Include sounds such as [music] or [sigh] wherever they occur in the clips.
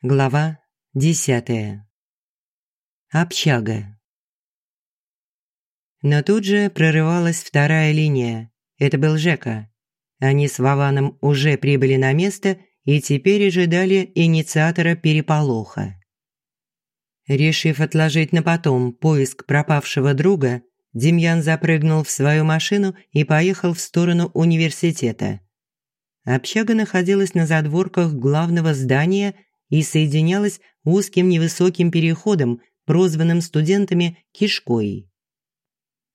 Глава десятая. Общага. Но тут же прорывалась вторая линия. Это был Жека. Они с Вованом уже прибыли на место и теперь ожидали инициатора переполоха. Решив отложить на потом поиск пропавшего друга, Демьян запрыгнул в свою машину и поехал в сторону университета. Общага находилась на задворках главного здания – и соединялась узким невысоким переходом, прозванным студентами «кишкой».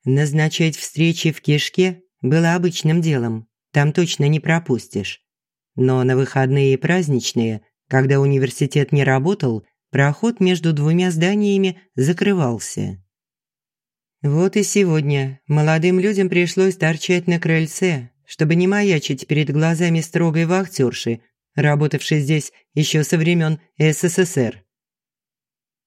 Назначать встречи в кишке было обычным делом, там точно не пропустишь. Но на выходные и праздничные, когда университет не работал, проход между двумя зданиями закрывался. Вот и сегодня молодым людям пришлось торчать на крыльце, чтобы не маячить перед глазами строгой вахтерши, работавший здесь еще со времен СССР.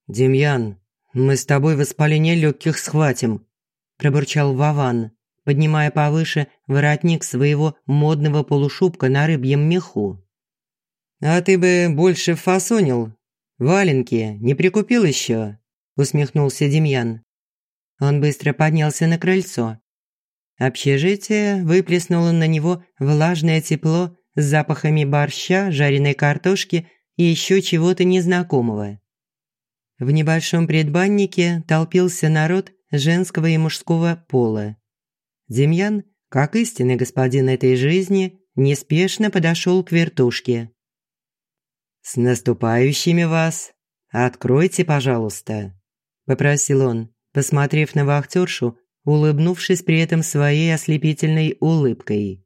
«Демьян, мы с тобой воспаление легких схватим», – пробурчал Вован, поднимая повыше воротник своего модного полушубка на рыбьем меху. «А ты бы больше фасонил. Валенки не прикупил еще?» – усмехнулся Демьян. Он быстро поднялся на крыльцо. Общежитие выплеснуло на него влажное тепло запахами борща, жареной картошки и еще чего-то незнакомого. В небольшом предбаннике толпился народ женского и мужского пола. Демьян, как истинный господин этой жизни, неспешно подошел к вертушке. «С наступающими вас! Откройте, пожалуйста!» – попросил он, посмотрев на вахтершу, улыбнувшись при этом своей ослепительной улыбкой.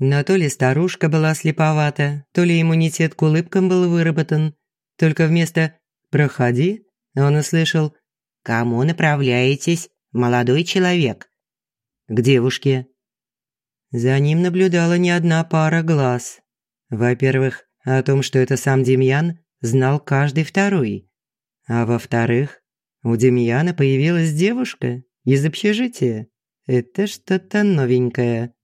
Но то ли старушка была слеповата, то ли иммунитет к улыбкам был выработан. Только вместо «проходи» он услышал «Кому направляетесь, молодой человек?» «К девушке». За ним наблюдала не одна пара глаз. Во-первых, о том, что это сам Демьян, знал каждый второй. А во-вторых, у Демьяна появилась девушка из общежития. Это что-то новенькое.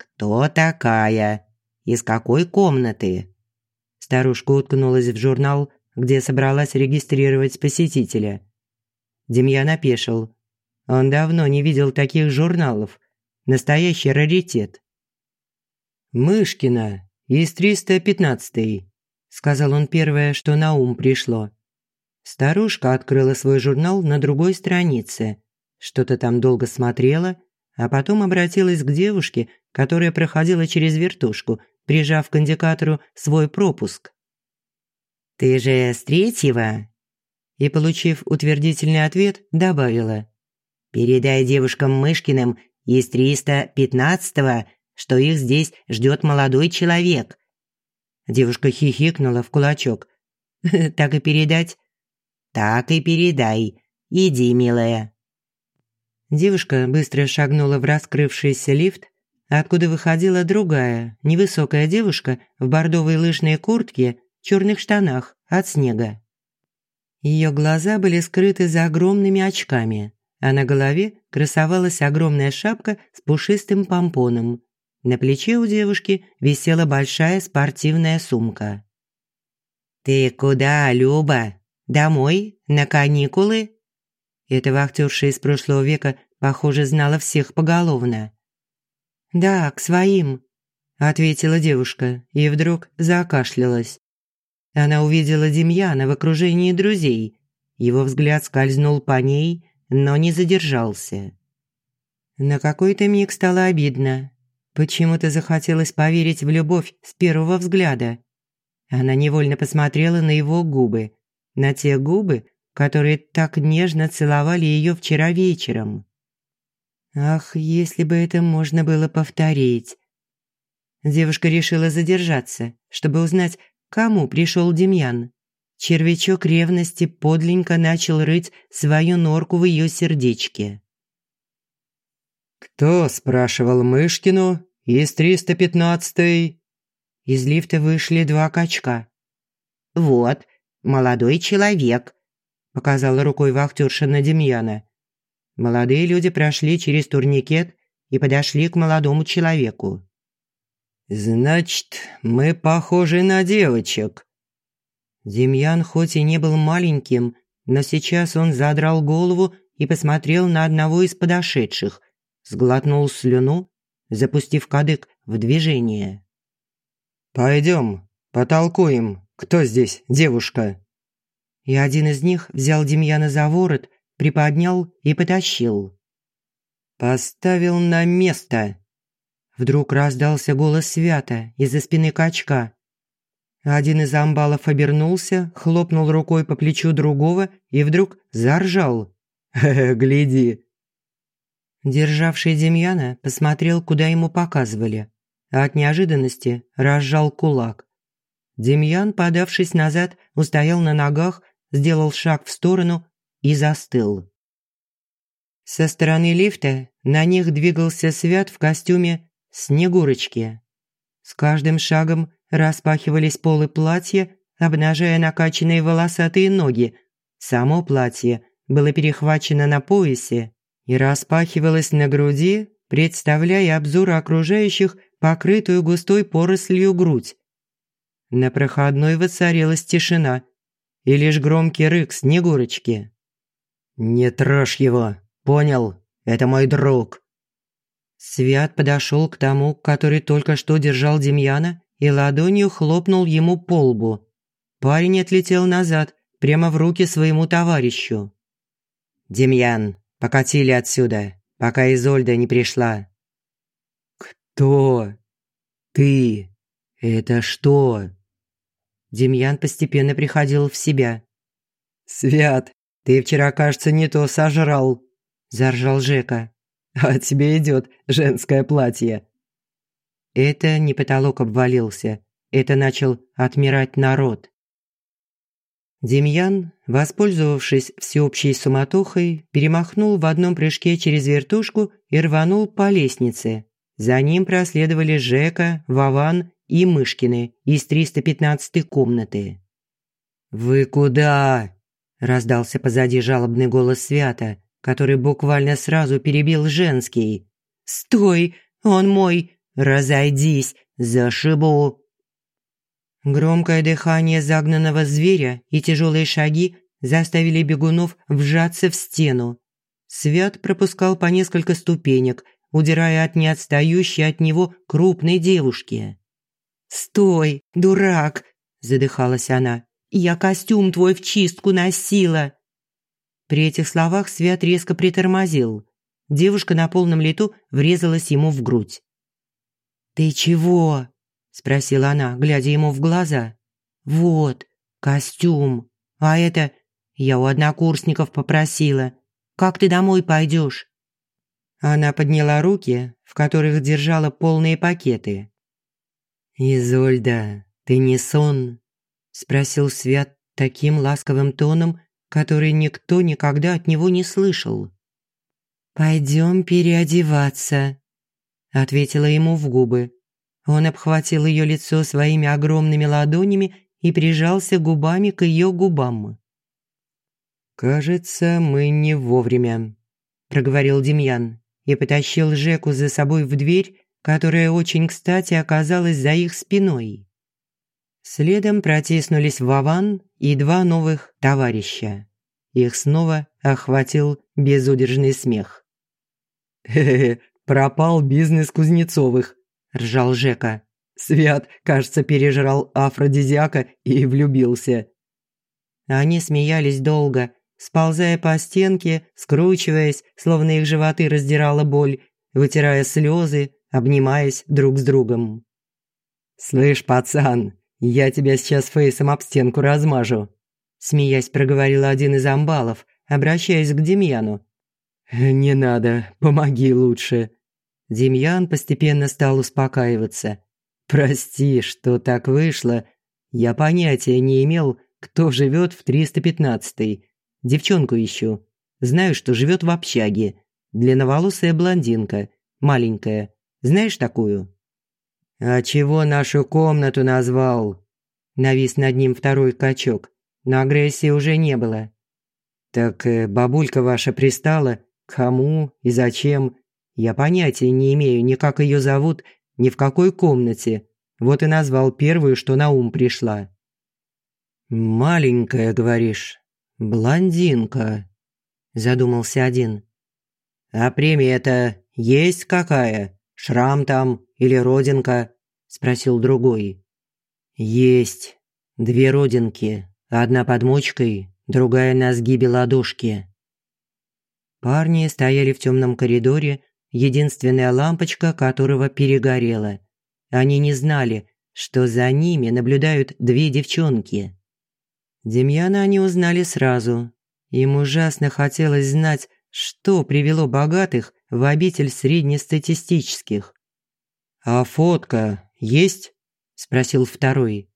«Кто такая? Из какой комнаты?» Старушка уткнулась в журнал, где собралась регистрировать посетителя. Демьян опешил. Он давно не видел таких журналов. Настоящий раритет. «Мышкина, из 315-й», – сказал он первое, что на ум пришло. Старушка открыла свой журнал на другой странице. Что-то там долго смотрела, а потом обратилась к девушке, которая проходила через вертушку, прижав к индикатору свой пропуск. «Ты же с третьего?» И, получив утвердительный ответ, добавила. «Передай девушкам Мышкиным из 315-го, что их здесь ждет молодой человек». Девушка хихикнула в кулачок. [laughs] «Так и передать?» «Так и передай. Иди, милая». Девушка быстро шагнула в раскрывшийся лифт, откуда выходила другая, невысокая девушка в бордовой лыжной куртке, черных штанах от снега. Ее глаза были скрыты за огромными очками, а на голове красовалась огромная шапка с пушистым помпоном. На плече у девушки висела большая спортивная сумка. «Ты куда, Люба? Домой? На каникулы?» Эта вахтерша из прошлого века, похоже, знала всех поголовно. «Да, к своим», – ответила девушка и вдруг закашлялась. Она увидела Демьяна в окружении друзей. Его взгляд скользнул по ней, но не задержался. На какой-то миг стало обидно. Почему-то захотелось поверить в любовь с первого взгляда. Она невольно посмотрела на его губы, на те губы, которые так нежно целовали ее вчера вечером. Ах, если бы это можно было повторить. Девушка решила задержаться, чтобы узнать, кому пришел Демьян. Червячок ревности подленько начал рыть свою норку в ее сердечке. «Кто?» – спрашивал Мышкину. «Из 315-й?» Из лифта вышли два качка. «Вот, молодой человек», – показала рукой вахтерша на Демьяна. Молодые люди прошли через турникет и подошли к молодому человеку. «Значит, мы похожи на девочек». Демьян хоть и не был маленьким, но сейчас он задрал голову и посмотрел на одного из подошедших, сглотнул слюну, запустив кадык в движение. «Пойдем, потолкуем, кто здесь девушка?» И один из них взял Демьяна за ворот, приподнял и потащил. «Поставил на место!» Вдруг раздался голос Свята из-за спины качка. Один из амбалов обернулся, хлопнул рукой по плечу другого и вдруг заржал. «Хе-хе, гляди!» Державший Демьяна посмотрел, куда ему показывали, а от неожиданности разжал кулак. Демьян, подавшись назад, устоял на ногах, сделал шаг в сторону и застыл. Со стороны лифта на них двигался Свят в костюме Снегурочки. С каждым шагом распахивались полы платья, обнажая накачанные волосатые ноги. Само платье было перехвачено на поясе и распахивалось на груди, представляя обзор окружающих покрытую густой порослью грудь. На проходной воцарилась тишина и лишь громкий рык Снегурочки. «Не трожь его, понял? Это мой друг!» Свят подошел к тому, который только что держал Демьяна, и ладонью хлопнул ему по лбу. Парень отлетел назад, прямо в руки своему товарищу. «Демьян, покатили отсюда, пока Изольда не пришла». «Кто? Ты? Это что?» Демьян постепенно приходил в себя. «Свят, ты вчера, кажется, не то сожрал», – заржал Жека. а тебе идет женское платье». Это не потолок обвалился, это начал отмирать народ. Демьян, воспользовавшись всеобщей суматохой, перемахнул в одном прыжке через вертушку и рванул по лестнице. За ним проследовали Жека, Вован и Мышкины из 315-й комнаты. «Вы куда?» – раздался позади жалобный голос Свята, который буквально сразу перебил женский. «Стой! Он мой! Разойдись! Зашибу!» Громкое дыхание загнанного зверя и тяжелые шаги заставили бегунов вжаться в стену. Свят пропускал по несколько ступенек, удирая от неотстающей от него крупной девушки. «Стой, дурак!» – задыхалась она. «Я костюм твой в чистку носила!» При этих словах Свят резко притормозил. Девушка на полном лету врезалась ему в грудь. «Ты чего?» – спросила она, глядя ему в глаза. «Вот, костюм. А это я у однокурсников попросила. Как ты домой пойдешь?» Она подняла руки, в которых держала полные пакеты. «Изольда, ты не сон?» – спросил Свят таким ласковым тоном, который никто никогда от него не слышал. «Пойдем переодеваться», – ответила ему в губы. Он обхватил ее лицо своими огромными ладонями и прижался губами к ее губам. «Кажется, мы не вовремя», – проговорил Демьян и потащил Жеку за собой в дверь, которая очень кстати оказалась за их спиной. Следом протиснулись Вован и два новых товарища. Их снова охватил безудержный смех. «Хе-хе, пропал бизнес Кузнецовых», – ржал Жека. «Свят, кажется, пережрал афродизиака и влюбился». Они смеялись долго, сползая по стенке, скручиваясь, словно их животы раздирала боль, вытирая слезы, обнимаясь друг с другом. «Слышь, пацан, я тебя сейчас фейсом об стенку размажу», смеясь проговорил один из амбалов, обращаясь к Демьяну. «Не надо, помоги лучше». Демьян постепенно стал успокаиваться. «Прости, что так вышло. Я понятия не имел, кто живет в 315-й. Девчонку ищу. Знаю, что живет в общаге. Длинноволосая блондинка, маленькая. Знаешь такую?» «А чего нашу комнату назвал?» Навис над ним второй качок, но агрессии уже не было. «Так э, бабулька ваша пристала? Кому и зачем? Я понятия не имею ни как ее зовут, ни в какой комнате. Вот и назвал первую, что на ум пришла». «Маленькая, говоришь? Блондинка», – задумался один. «А премия-то есть какая? Шрам там или родинка?» – спросил другой. «Есть. Две родинки. Одна под мочкой, другая на сгибе ладошки». Парни стояли в темном коридоре, единственная лампочка которого перегорела. Они не знали, что за ними наблюдают две девчонки. Демьяна они узнали сразу. Им ужасно хотелось знать, что привело богатых в обитель среднестатистических. «А фотка есть?» – спросил второй.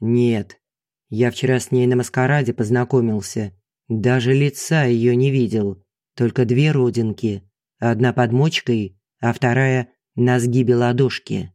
«Нет. Я вчера с ней на маскараде познакомился. Даже лица ее не видел. Только две родинки. Одна под мочкой, а вторая на сгибе ладошки».